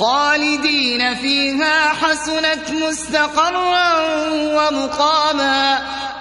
خالدين فيها حسنت مستقرا ومقاما